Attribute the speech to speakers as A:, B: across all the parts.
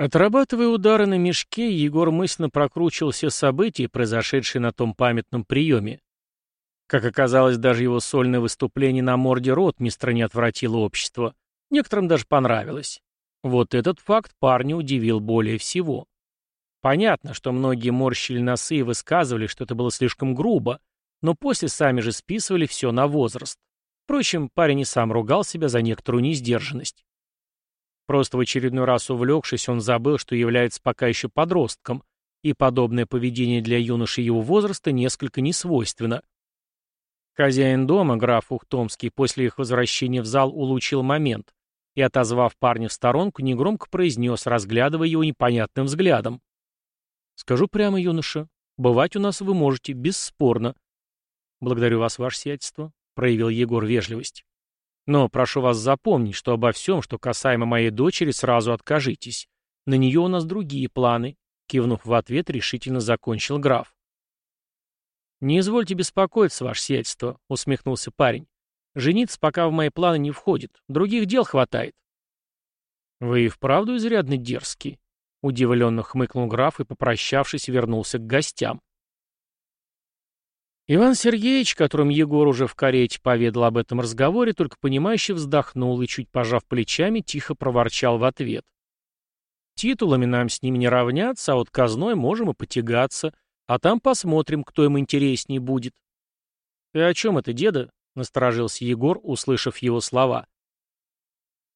A: Отрабатывая удары на мешке, Егор мысленно прокручивал все события, произошедшие на том памятном приеме. Как оказалось, даже его сольное выступление на морде ротмистра не отвратило общество. Некоторым даже понравилось. Вот этот факт парня удивил более всего. Понятно, что многие морщили носы и высказывали, что это было слишком грубо, но после сами же списывали все на возраст. Впрочем, парень и сам ругал себя за некоторую несдержанность. Просто в очередной раз увлекшись, он забыл, что является пока еще подростком, и подобное поведение для юноши его возраста несколько несвойственно. Хозяин дома, граф Ухтомский, после их возвращения в зал улучил момент и, отозвав парня в сторонку, негромко произнес, разглядывая его непонятным взглядом. «Скажу прямо, юноша, бывать у нас вы можете, бесспорно». «Благодарю вас, ваше сиятельство», — проявил Егор вежливость. Но прошу вас запомнить, что обо всем, что касаемо моей дочери, сразу откажитесь. На нее у нас другие планы», — кивнув в ответ, решительно закончил граф. «Не извольте беспокоиться, ваше сиятельство», — усмехнулся парень. «Жениться пока в мои планы не входит. Других дел хватает». «Вы и вправду изрядно дерзкий», — удивленно хмыкнул граф и, попрощавшись, вернулся к гостям. Иван Сергеевич, которым Егор уже в карете поведал об этом разговоре, только понимающе вздохнул и, чуть пожав плечами, тихо проворчал в ответ. «Титулами нам с ними не равняться, а вот казной можем и потягаться, а там посмотрим, кто им интереснее будет». «Ты о чем это, деда?» — насторожился Егор, услышав его слова.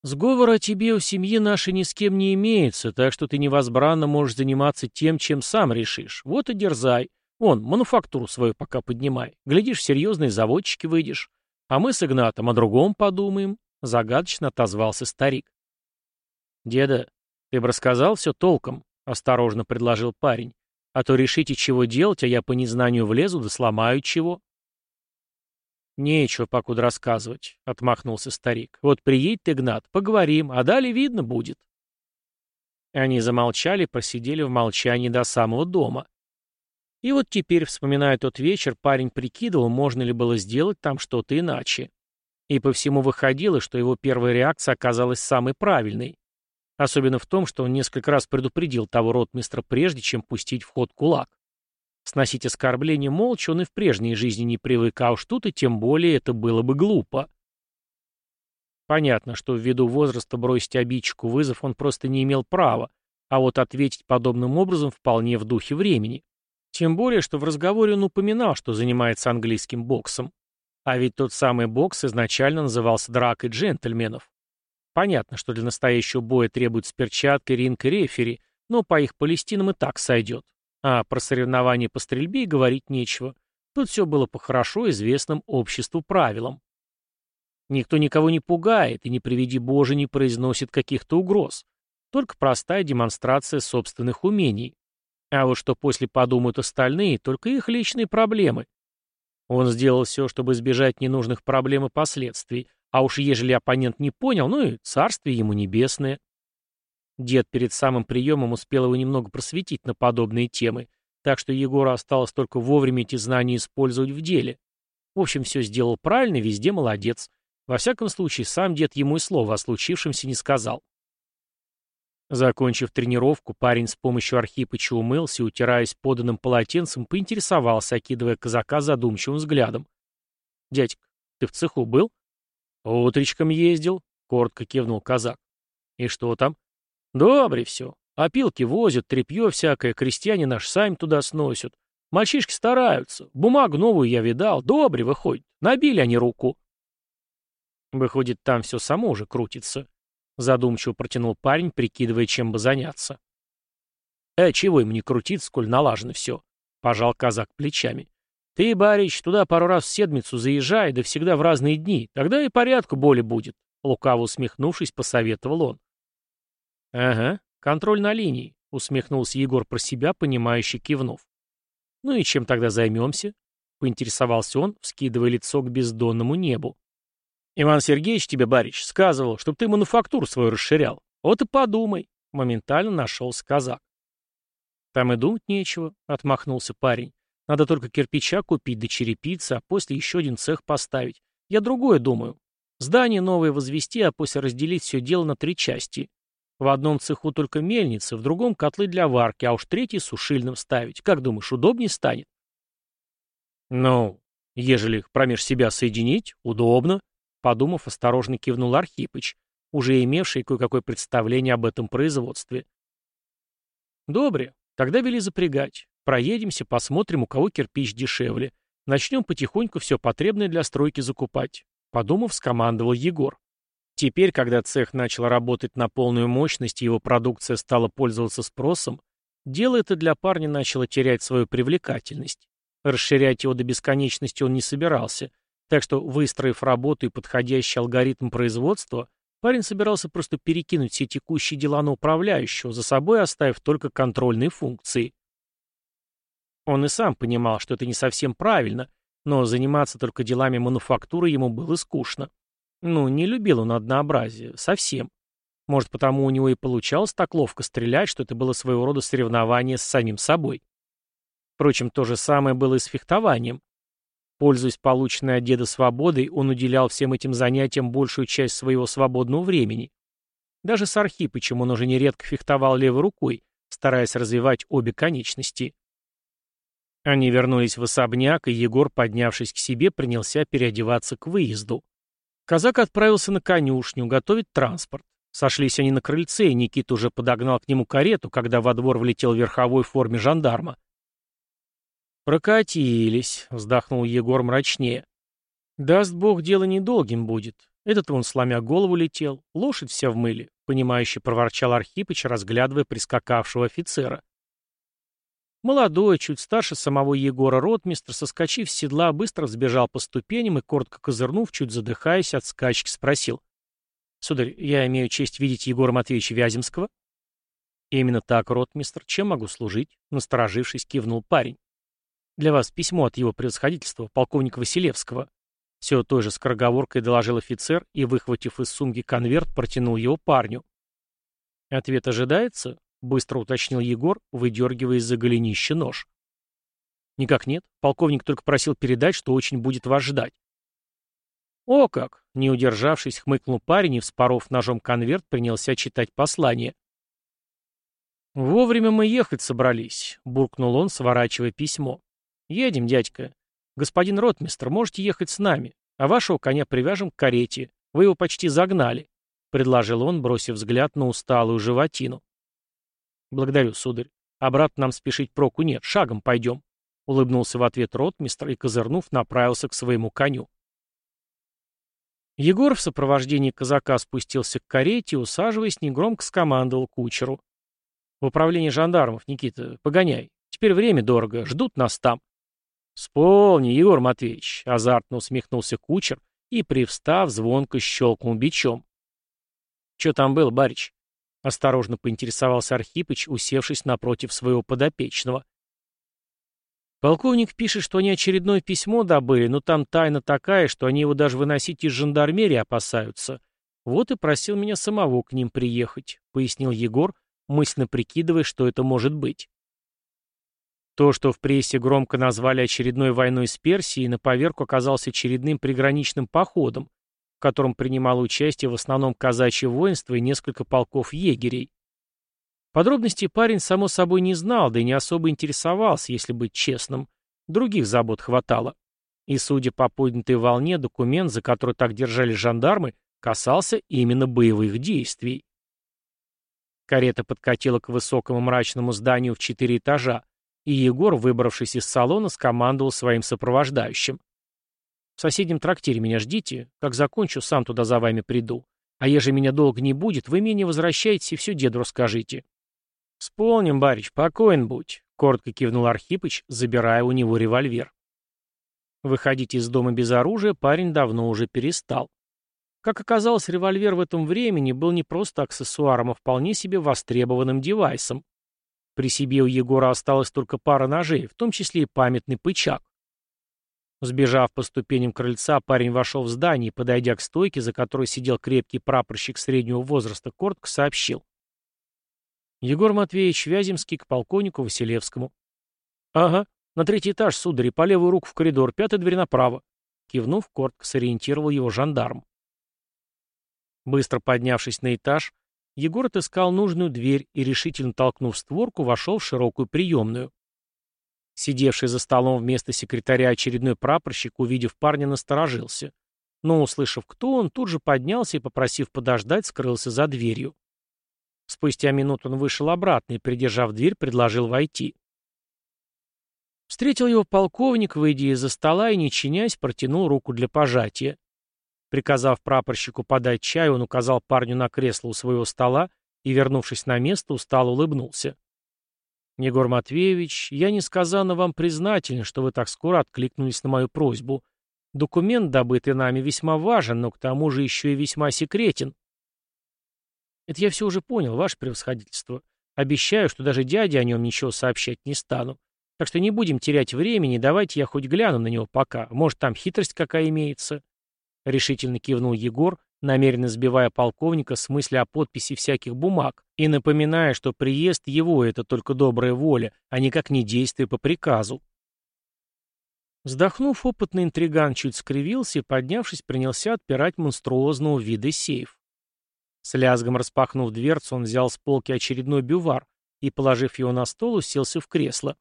A: «Сговора о тебе у семьи нашей ни с кем не имеется, так что ты невозбранно можешь заниматься тем, чем сам решишь. Вот и дерзай». Вон, мануфактуру свою пока поднимай. Глядишь, серьезные заводчики выйдешь. А мы с Игнатом о другом подумаем, — загадочно отозвался старик. Деда, ты бы рассказал все толком, — осторожно предложил парень. А то решите, чего делать, а я по незнанию влезу да сломаю чего. «Нечего покуда рассказывать», — отмахнулся старик. «Вот приедет Игнат, поговорим, а далее видно будет». Они замолчали, просидели в молчании до самого дома. И вот теперь, вспоминая тот вечер, парень прикидывал, можно ли было сделать там что-то иначе. И по всему выходило, что его первая реакция оказалась самой правильной. Особенно в том, что он несколько раз предупредил того ротмистра прежде, чем пустить в ход кулак. Сносить оскорбление молча он и в прежней жизни не привык, а уж тут и тем более это было бы глупо. Понятно, что ввиду возраста бросить обидчику вызов он просто не имел права, а вот ответить подобным образом вполне в духе времени. Тем более, что в разговоре он упоминал, что занимается английским боксом. А ведь тот самый бокс изначально назывался дракой джентльменов. Понятно, что для настоящего боя требуется перчатка, ринг и рефери, но по их палестинам и так сойдет. А про соревнования по стрельбе и говорить нечего. Тут все было по хорошо известным обществу правилам. Никто никого не пугает и, не приведи Боже, не произносит каких-то угроз. Только простая демонстрация собственных умений. А вот что после подумают остальные, только их личные проблемы. Он сделал все, чтобы избежать ненужных проблем и последствий, а уж ежели оппонент не понял, ну и царствие ему небесное. Дед перед самым приемом успел его немного просветить на подобные темы, так что Егору осталось только вовремя эти знания использовать в деле. В общем, все сделал правильно, везде молодец. Во всяком случае, сам дед ему и слова о случившемся не сказал. Закончив тренировку, парень с помощью Архипыча умылся и, утираясь поданным полотенцем, поинтересовался, окидывая казака задумчивым взглядом. «Дядька, ты в цеху был?» «Утречком ездил», — коротко кивнул казак. «И что там?» «Добре все. Опилки возят, тряпье всякое, крестьяне наши сами туда сносят. Мальчишки стараются. Бумагу новую я видал. Добре выходит. Набили они руку». «Выходит, там все само уже крутится», Задумчиво протянул парень, прикидывая, чем бы заняться. «Э, чего им не крутиться, сколь налажено все?» — пожал казак плечами. «Ты, барич, туда пару раз в седмицу заезжай, да всегда в разные дни, тогда и порядку более будет», — лукаво усмехнувшись, посоветовал он. «Ага, контроль на линии», — усмехнулся Егор про себя, понимающе кивнув. «Ну и чем тогда займемся?» — поинтересовался он, вскидывая лицо к бездонному небу. Иван Сергеевич тебе, барич, сказывал, чтобы ты мануфактуру свою расширял. Вот и подумай. Моментально нашелся казак. Там и думать нечего, отмахнулся парень. Надо только кирпича купить да черепицы, а после еще один цех поставить. Я другое думаю. Здание новое возвести, а после разделить все дело на три части. В одном цеху только мельницы, в другом котлы для варки, а уж третий сушильным ставить. Как думаешь, удобнее станет? Ну, ежели их промеж себя соединить, удобно, подумав, осторожно кивнул Архипыч, уже имевший кое-какое представление об этом производстве. Добре, тогда вели запрягать. Проедемся, посмотрим, у кого кирпич дешевле. Начнем потихоньку все потребное для стройки закупать. Подумав, скомандовал Егор. Теперь, когда цех начал работать на полную мощность и его продукция стала пользоваться спросом, дело это для парня начало терять свою привлекательность. Расширять его до бесконечности он не собирался, так что, выстроив работу и подходящий алгоритм производства, парень собирался просто перекинуть все текущие дела на управляющего, за собой оставив только контрольные функции. Он и сам понимал, что это не совсем правильно, но заниматься только делами мануфактуры ему было скучно. Ну, не любил он однообразие. Совсем. Может, потому у него и получалось так ловко стрелять, что это было своего рода соревнование с самим собой. Впрочем, то же самое было и с фехтованием. Пользуясь полученной от деда свободой, он уделял всем этим занятиям большую часть своего свободного времени. Даже с Архипычем он уже нередко фехтовал левой рукой, стараясь развивать обе конечности. Они вернулись в особняк, и Егор, поднявшись к себе, принялся переодеваться к выезду. Казак отправился на конюшню, готовить транспорт. Сошлись они на крыльце, и Никита уже подогнал к нему карету, когда во двор влетел в верховой форме жандарма. «Прокатились», — вздохнул Егор мрачнее. «Даст бог, дело недолгим будет. Этот вон, сломя голову, летел. Лошадь вся в мыле», — понимающе проворчал Архипыч, разглядывая прискакавшего офицера. Молодой, чуть старше самого Егора ротмистр, соскочив с седла, быстро взбежал по ступеням и, коротко козырнув, чуть задыхаясь от скачки, спросил. «Сударь, я имею честь видеть Егора Матвеевича Вяземского?» «Именно так, ротмистр. Чем могу служить?» Насторожившись, кивнул парень. «Для вас письмо от его превосходительства, полковника Василевского». Все той же скороговоркой доложил офицер и, выхватив из сумки конверт, протянул его парню. «Ответ ожидается?» быстро уточнил Егор, выдергивая из-за голенища нож. «Никак нет. Полковник только просил передать, что очень будет вас ждать». «О как!» — не удержавшись, хмыкнул парень и, вспоров ножом конверт, принялся читать послание. «Вовремя мы ехать собрались», — буркнул он, сворачивая письмо. «Едем, дядька. Господин ротмистр, можете ехать с нами, а вашего коня привяжем к карете. Вы его почти загнали», — предложил он, бросив взгляд на усталую животину. «Благодарю, сударь. Обратно нам спешить проку нет, шагом пойдем», — улыбнулся в ответ ротмистр и, козырнув, направился к своему коню. Егор в сопровождении казака спустился к карете усаживаясь, негромко скомандовал кучеру. «В управлении жандармов, Никита, погоняй. Теперь время дорого, ждут нас там». «Сполни, Егор Матвеевич», — азартно усмехнулся кучер и, привстав, звонко щелкнул бичом. «Че там был, барич?» Осторожно поинтересовался Архипыч, усевшись напротив своего подопечного. Полковник пишет, что они очередное письмо добыли, но там тайна такая, что они его даже выносить из жандармерии опасаются. Вот и просил меня самого к ним приехать, пояснил Егор, мысленно прикидывая, что это может быть. То, что в прессе громко назвали очередной войной с Персией, на поверку оказался очередным приграничным походом, котором принимало участие в основном казачье воинство и несколько полков егерей. Подробностей парень, само собой, не знал, да и не особо интересовался, если быть честным. Других забот хватало. И, судя по поднятой волне, документ, за который так держали жандармы, касался именно боевых действий. Карета подкатила к высокому мрачному зданию в четыре этажа, и Егор, выбравшись из салона, скомандовал своим сопровождающим. В соседнем трактире меня ждите. Как закончу, сам туда за вами приду. А ежели меня долго не будет, вы меня возвращаетесь и все деду расскажите. Сполним, барич, покоен будь, — коротко кивнул Архипыч, забирая у него револьвер. Выходить из дома без оружия парень давно уже перестал. Как оказалось, револьвер в этом времени был не просто аксессуаром, а вполне себе востребованным девайсом. При себе у Егора осталась только пара ножей, в том числе и памятный пычак. Сбежав по ступеням крыльца, парень вошел в здание и, подойдя к стойке, за которой сидел крепкий прапорщик среднего возраста, коротко сообщил. Егор Матвеевич Вяземский к полковнику Василевскому. «Ага, на третий этаж, сударь, по левую руку в коридор, пятая дверь направо». Кивнув, коротко сориентировал его жандарм. Быстро поднявшись на этаж, Егор отыскал нужную дверь и, решительно толкнув створку, вошел в широкую приемную. Сидевший за столом вместо секретаря очередной прапорщик, увидев парня, насторожился. Но, услышав, кто он, тут же поднялся и, попросив подождать, скрылся за дверью. Спустя минуту он вышел обратно и, придержав дверь, предложил войти. Встретил его полковник, выйдя из-за стола и, не чинясь, протянул руку для пожатия. Приказав прапорщику подать чай, он указал парню на кресло у своего стола и, вернувшись на место, устало улыбнулся. «Егор Матвеевич, я несказанно вам признателен, что вы так скоро откликнулись на мою просьбу. Документ, добытый нами, весьма важен, но к тому же еще и весьма секретен». «Это я все уже понял, ваше превосходительство. Обещаю, что даже дяде о нем ничего сообщать не стану. Так что не будем терять времени, давайте я хоть гляну на него пока. Может, там хитрость какая имеется?» — решительно кивнул Егор, намеренно сбивая полковника с мысли о подписи всяких бумаг и напоминая, что приезд его — это только добрая воля, а никак не действие по приказу. Вздохнув, опытный интриган чуть скривился и, поднявшись, принялся отпирать монструозного вида сейф. С лязгом распахнув дверцу, он взял с полки очередной бювар и, положив его на стол, уселся в кресло.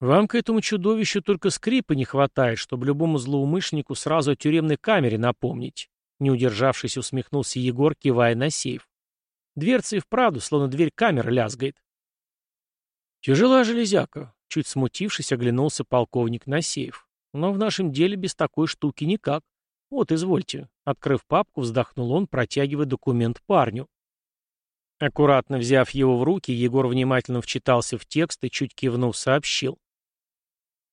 A: Вам к этому чудовищу только скрипа не хватает, чтобы любому злоумышленнику сразу о тюремной камере напомнить. Не удержавшись, усмехнулся Егор, кивая на сейф. Дверца и вправду, словно дверь камеры, лязгает. Тяжела железяка. Чуть смутившись, оглянулся полковник на сейф. Но в нашем деле без такой штуки никак. Вот, извольте. Открыв папку, вздохнул он, протягивая документ парню. Аккуратно взяв его в руки, Егор внимательно вчитался в текст и, чуть кивнув, сообщил.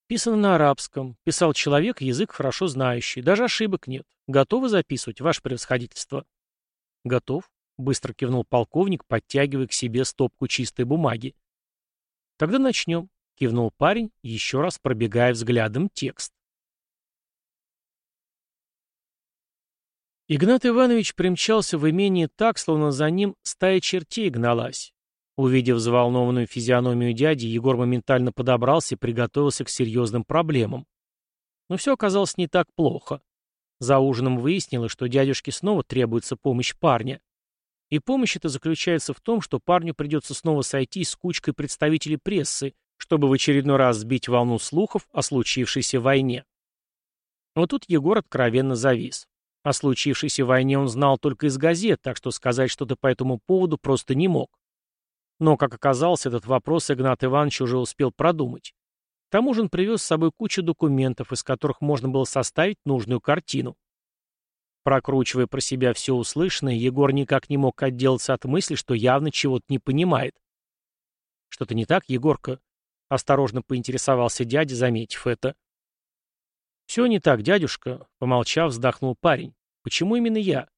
A: Писано на арабском. Писал человек, язык хорошо знающий. Даже ошибок нет. Готовы записывать, ваше превосходительство? Готов, быстро кивнул полковник, подтягивая к себе стопку чистой бумаги. Тогда начнем, кивнул парень, еще раз пробегая взглядом текст. Игнат Иванович примчался в имение так, словно за ним стая чертей гналась. Увидев взволнованную физиономию дяди, Егор моментально подобрался и приготовился к серьезным проблемам. Но все оказалось не так плохо. За ужином выяснилось, что дядюшке снова требуется помощь парня. И помощь эта заключается в том, что парню придется снова сойти с кучкой представителей прессы, чтобы в очередной раз сбить волну слухов о случившейся войне. Вот тут Егор откровенно завис. О случившейся войне он знал только из газет, так что сказать что-то по этому поводу просто не мог. Но, как оказалось, этот вопрос Игнат Иванович уже успел продумать. К тому же он привез с собой кучу документов, из которых можно было составить нужную картину. Прокручивая про себя все услышанное, Егор никак не мог отделаться от мысли, что явно чего-то не понимает. «Что-то не так, Егорка?» — осторожно поинтересовался дядя, заметив это. «Все не так, дядюшка», — помолчав, вздохнул парень. «Почему именно я?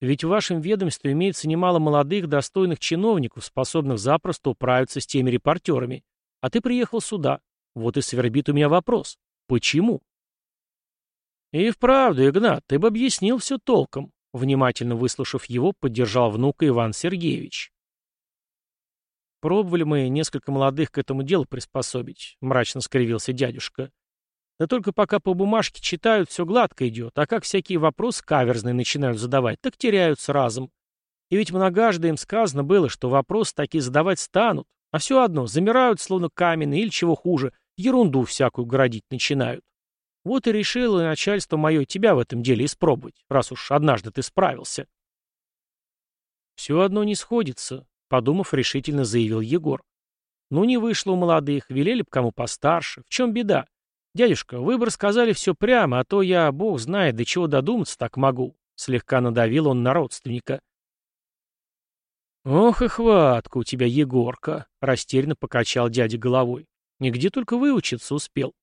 A: Ведь в вашем ведомстве имеется немало молодых, достойных чиновников, способных запросто управиться с теми репортерами. А ты приехал сюда. Вот и свербит у меня вопрос. Почему? И вправду, Игнат, ты бы объяснил все толком. Внимательно выслушав его, поддержал внука Иван Сергеевич. Пробовали мы несколько молодых к этому делу приспособить, мрачно скривился дядюшка. Да только пока по бумажке читают, все гладко идет, а как всякие вопросы каверзные начинают задавать, так теряются разом. И ведь многожды им сказано было, что вопросы такие задавать станут, а все одно, замирают словно каменные или чего хуже, ерунду всякую городить начинают. Вот и решило начальство мое тебя в этом деле испробовать, раз уж однажды ты справился. Все одно не сходится, подумав, решительно заявил Егор. Ну не вышло у молодых, велели б кому постарше. В чем беда? «Дядюшка, вы бы рассказали все прямо, а то я, бог знает, до чего додуматься так могу», — слегка надавил он на родственника. «Ох и хватка у тебя, Егорка!» — растерянно покачал дядя головой. «Нигде только выучиться успел».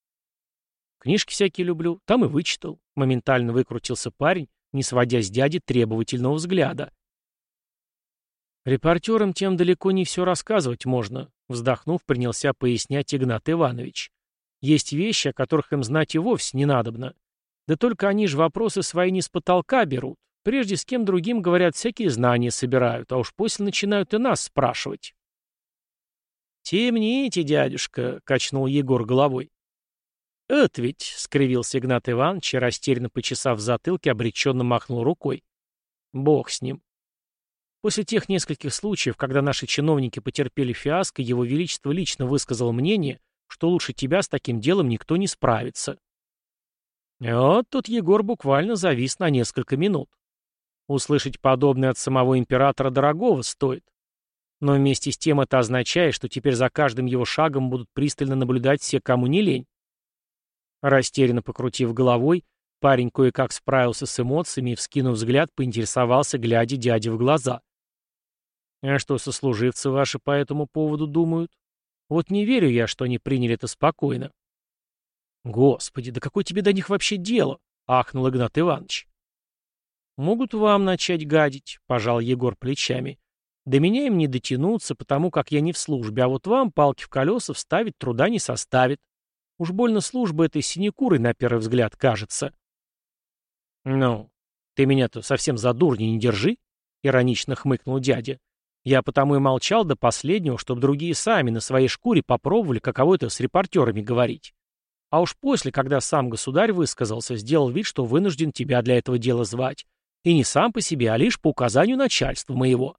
A: «Книжки всякие люблю, там и вычитал», — моментально выкрутился парень, не сводя с дяди требовательного взгляда. «Репортерам тем далеко не все рассказывать можно», — вздохнув, принялся пояснять Игнат Иванович. Есть вещи, о которых им знать и вовсе не надобно. Да только они же вопросы свои не с потолка берут. Прежде с кем другим, говорят, всякие знания собирают, а уж после начинают и нас спрашивать. «Темните, дядюшка», — качнул Егор головой. «Это ведь», — скривился Игнат Иванович, растерянно почесав затылки, обреченно махнул рукой. «Бог с ним». После тех нескольких случаев, когда наши чиновники потерпели фиаско, его величество лично высказал мнение, что лучше тебя с таким делом никто не справится. Вот тут Егор буквально завис на несколько минут. Услышать подобное от самого императора дорогого стоит. Но вместе с тем это означает, что теперь за каждым его шагом будут пристально наблюдать все, кому не лень. Растерянно покрутив головой, парень кое-как справился с эмоциями и, вскинув взгляд, поинтересовался, глядя дяде в глаза. «А что сослуживцы ваши по этому поводу думают? Вот не верю я, что они приняли это спокойно». «Господи, да какое тебе до них вообще дело?» — ахнул Игнат Иванович. «Могут вам начать гадить», — пожал Егор плечами. «До меня им не дотянуться, потому как я не в службе, а вот вам палки в колеса вставить труда не составит. Уж больно служба этой синекурой на первый взгляд кажется». «Ну, ты меня-то совсем за дурни не держи», — иронично хмыкнул дядя. «Я потому и молчал до последнего, чтобы другие сами на своей шкуре попробовали, каково это с репортерами говорить. А уж после, когда сам государь высказался, сделал вид, что вынужден тебя для этого дела звать. И не сам по себе, а лишь по указанию начальства моего».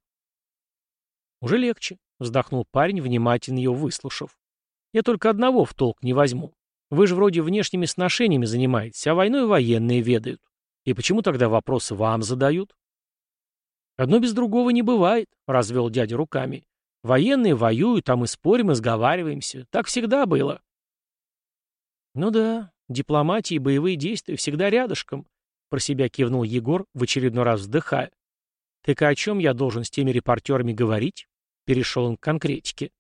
A: «Уже легче», — вздохнул парень, внимательно ее выслушав. «Я только одного в толк не возьму. Вы же вроде внешними сношениями занимаетесь, а войной военные ведают. И почему тогда вопросы вам задают? Одно без другого не бывает, развел дядя руками. Военные воюют, а мы спорим и сговариваемся. Так всегда было. Ну да, дипломатия и боевые действия всегда рядышком, про себя кивнул Егор, в очередной раз вздыхая. Так о чем я должен с теми репортерами говорить? Перешел он к конкретике.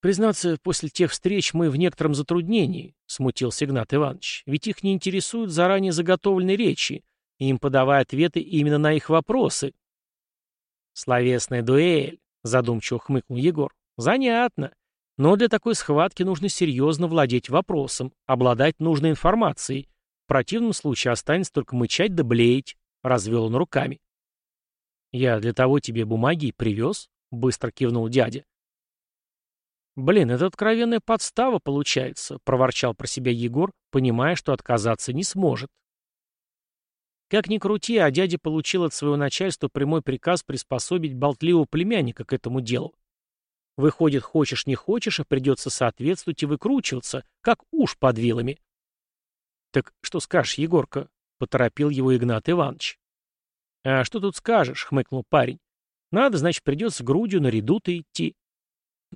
A: «Признаться, после тех встреч мы в некотором затруднении», — смутился Игнат Иванович. «Ведь их не интересуют заранее заготовленные речи, им подавая ответы именно на их вопросы». «Словесная дуэль», — задумчиво хмыкнул Егор. «Занятно. Но для такой схватки нужно серьезно владеть вопросом, обладать нужной информацией. В противном случае останется только мычать да блеять», — развел он руками. «Я для того тебе бумаги привез», — быстро кивнул дядя. «Блин, это откровенная подстава получается», — проворчал про себя Егор, понимая, что отказаться не сможет. Как ни крути, а дядя получил от своего начальства прямой приказ приспособить болтливого племянника к этому делу. Выходит, хочешь не хочешь, а придется соответствовать и выкручиваться, как уж под вилами. «Так что скажешь, Егорка?» — поторопил его Игнат Иванович. «А что тут скажешь?» — хмыкнул парень. «Надо, значит, придется грудью на реду-то идти.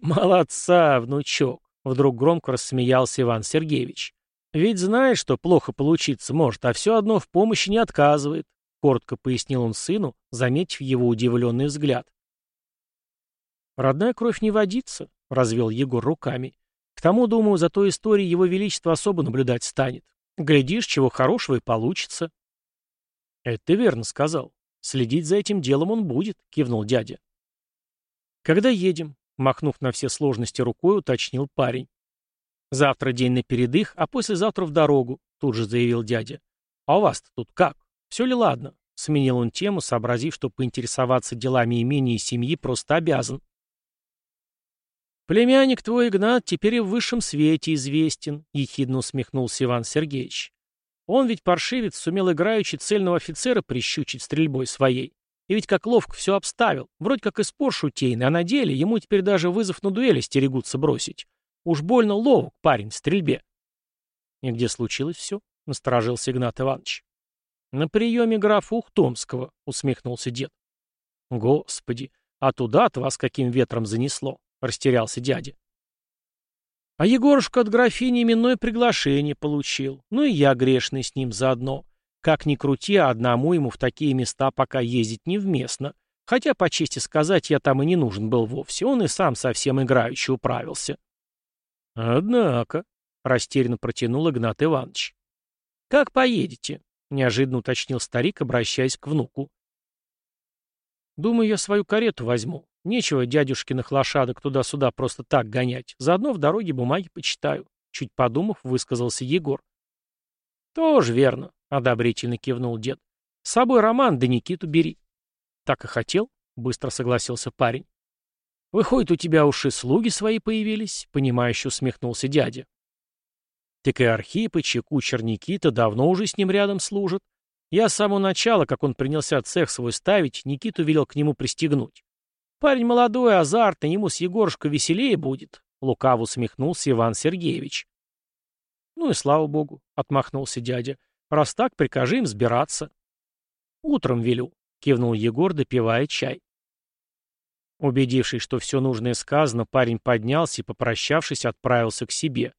A: «Молодца, внучок!» — вдруг громко рассмеялся Иван Сергеевич. «Ведь знаешь, что плохо получиться может, а все одно в помощи не отказывает», — коротко пояснил он сыну, заметив его удивленный взгляд. «Родная кровь не водится», — развел Егор руками. «К тому, думаю, за той историей его величество особо наблюдать станет. Глядишь, чего хорошего и получится». «Это ты верно сказал. Следить за этим делом он будет», — кивнул дядя. «Когда едем?» Махнув на все сложности рукой, уточнил парень. «Завтра день на передых, а послезавтра в дорогу», — тут же заявил дядя. «А у вас-то тут как? Все ли ладно?» — сменил он тему, сообразив, что поинтересоваться делами имения и семьи просто обязан. «Племянник твой, Игнат, теперь и в высшем свете известен», — ехидно усмехнулся Иван Сергеевич. «Он ведь, паршивец, сумел играючи цельного офицера прищучить стрельбой своей. И ведь как ловко все обставил. Вроде как и спор шутейный, а на деле ему теперь даже вызов на дуэли стерегутся бросить. Уж больно ловок парень в стрельбе. И где случилось все? Насторожился Игнат Иванович. На приеме графа Ухтомского, усмехнулся дед. Господи, а туда-то вас каким ветром занесло? Растерялся дядя. А Егорушка от графини именное приглашение получил. Ну и я грешный с ним заодно. Как ни крути, одному ему в такие места пока ездить невместно. Хотя, по чести сказать, я там и не нужен был вовсе, он и сам совсем играючи управился. «Однако», — растерянно протянул Игнат Иванович. «Как поедете?» — неожиданно уточнил старик, обращаясь к внуку. «Думаю, я свою карету возьму. Нечего дядюшкиных лошадок туда-сюда просто так гонять. Заодно в дороге бумаги почитаю», — чуть подумав, высказался Егор. «Тоже верно», — одобрительно кивнул дед. «С собой Роман да Никиту бери». «Так и хотел», — быстро согласился парень. «Выходит, у тебя уж и слуги свои появились», — понимающе усмехнулся дядя. «Так и Архипыч, и кучер Никита давно уже с ним рядом служат. Я с самого начала, как он принялся цех свой ставить, Никиту велел к нему пристегнуть. Парень молодой, азартный, ему с Егорушкой веселее будет, — лукаво усмехнулся Иван Сергеевич. Ну и слава богу, — отмахнулся дядя. Раз так, прикажи им сбираться. Утром велю, — кивнул Егор, допивая чай. Убедившись, что все нужное сказано, парень поднялся и, попрощавшись, отправился к себе.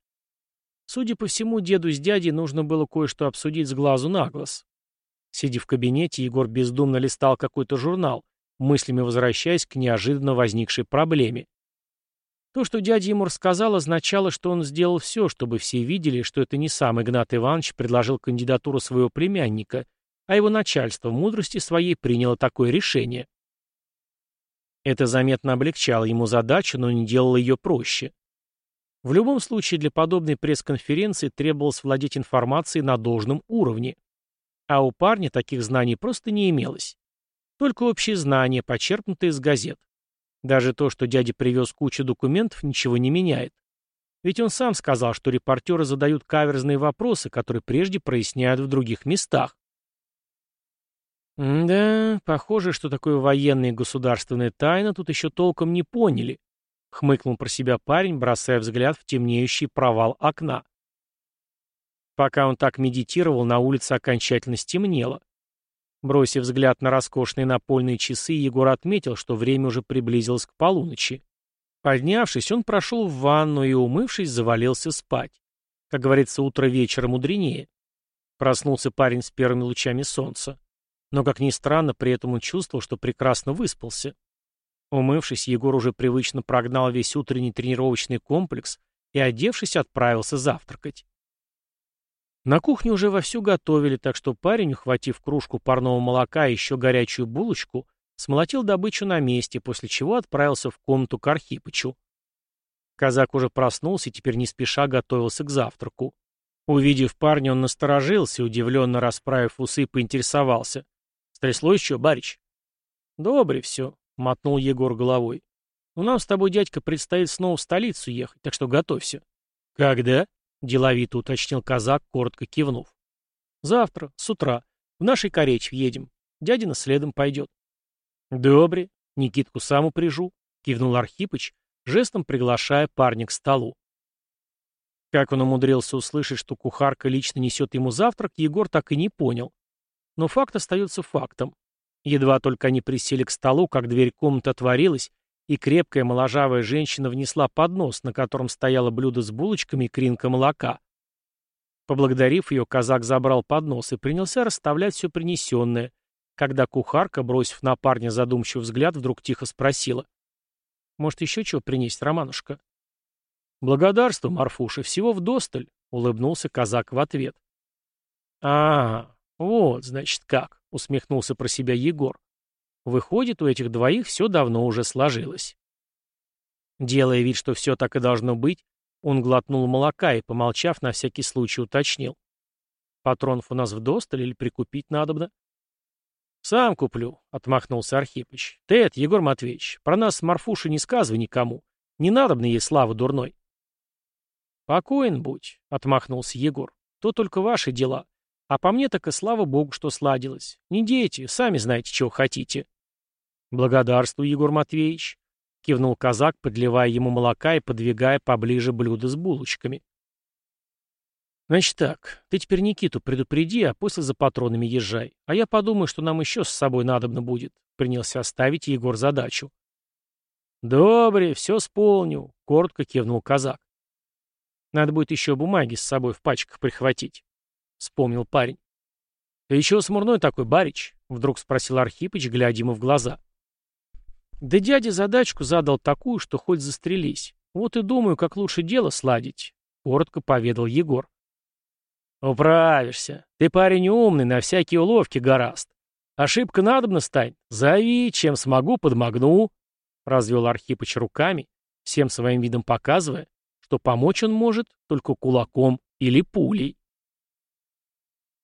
A: Судя по всему, деду с дядей нужно было кое-что обсудить с глазу на глаз. Сидя в кабинете, Егор бездумно листал какой-то журнал, мыслями возвращаясь к неожиданно возникшей проблеме. То, что дядя ему рассказал, означало, что он сделал все, чтобы все видели, что это не сам Игнат Иванович предложил кандидатуру своего племянника, а его начальство в мудрости своей приняло такое решение. Это заметно облегчало ему задачу, но не делало ее проще. В любом случае для подобной пресс-конференции требовалось владеть информацией на должном уровне. А у парня таких знаний просто не имелось. Только общие знания, почерпнутые из газет. Даже то, что дядя привез кучу документов, ничего не меняет. Ведь он сам сказал, что репортеры задают каверзные вопросы, которые прежде проясняют в других местах. «Да, похоже, что такое военная и государственная тайна тут еще толком не поняли», — хмыкнул про себя парень, бросая взгляд в темнеющий провал окна. Пока он так медитировал, на улице окончательно стемнело. Бросив взгляд на роскошные напольные часы, Егор отметил, что время уже приблизилось к полуночи. Поднявшись, он прошел в ванну и, умывшись, завалился спать. Как говорится, утро вечера мудренее. Проснулся парень с первыми лучами солнца. Но, как ни странно, при этом он чувствовал, что прекрасно выспался. Умывшись, Егор уже привычно прогнал весь утренний тренировочный комплекс и, одевшись, отправился завтракать. На кухне уже вовсю готовили, так что парень, ухватив кружку парного молока и еще горячую булочку, смолотил добычу на месте, после чего отправился в комнату к Архипычу. Казак уже проснулся и теперь не спеша готовился к завтраку. Увидев парня, он насторожился, удивленно расправив усы, поинтересовался. «Стряслось еще, барич?» «Добре все», — мотнул Егор головой. «Ну, нам с тобой, дядька, предстоит снова в столицу ехать, так что готовься». «Когда?» Деловито уточнил казак, коротко кивнув. Завтра, с утра. В нашей коречь едем. Дядина следом пойдет. Добре. Никитку сам упряжу. Кивнул Архипыч, жестом приглашая парня к столу. Как он умудрился услышать, что кухарка лично несет ему завтрак, Егор так и не понял. Но факт остается фактом. Едва только они присели к столу, как дверь комнаты отворилась, и крепкая моложавая женщина внесла поднос, на котором стояло блюдо с булочками и кринка молока. Поблагодарив ее, казак забрал поднос и принялся расставлять все принесенное, когда кухарка, бросив на парня задумчивый взгляд, вдруг тихо спросила. «Может, еще чего принести, Романушка?» «Благодарствую, Марфуша, всего вдосталь», — улыбнулся казак в ответ. «А, вот, значит, как», — усмехнулся про себя Егор. Выходит, у этих двоих все давно уже сложилось. Делая вид, что все так и должно быть, он глотнул молока и, помолчав, на всякий случай уточнил. «Патронов у нас вдосталь или прикупить надобно?» «Сам куплю», — отмахнулся Архипыч. «Ты это, Егор Матвеевич, про нас с Марфушей не сказывай никому. Не надобно ей славы дурной». «Покоен будь», — отмахнулся Егор. «То только ваши дела. А по мне так и слава богу, что сладилось. Не дети, сами знаете, чего хотите». «Благодарствую, Егор Матвеевич», — кивнул казак, подливая ему молока и подвигая поближе блюдо с булочками. «Значит так, ты теперь Никиту предупреди, а после за патронами езжай. А я подумаю, что нам еще с собой надобно будет», — принялся оставить Егор задачу. «Добре, все сполню», — коротко кивнул казак. «Надо будет еще бумаги с собой в пачках прихватить», — вспомнил парень. «Ты чего смурной такой, барич?» — вдруг спросил Архипыч, глядя ему в глаза. Да дядя задачку задал такую, что хоть застрелись. Вот и думаю, как лучше дело сладить, — коротко поведал Егор. Управишься. Ты парень умный, на всякие уловки гораст. Ошибка надобно стань. Зови, чем смогу, подмогну. Развел Архипыч руками, всем своим видом показывая, что помочь он может только кулаком или пулей.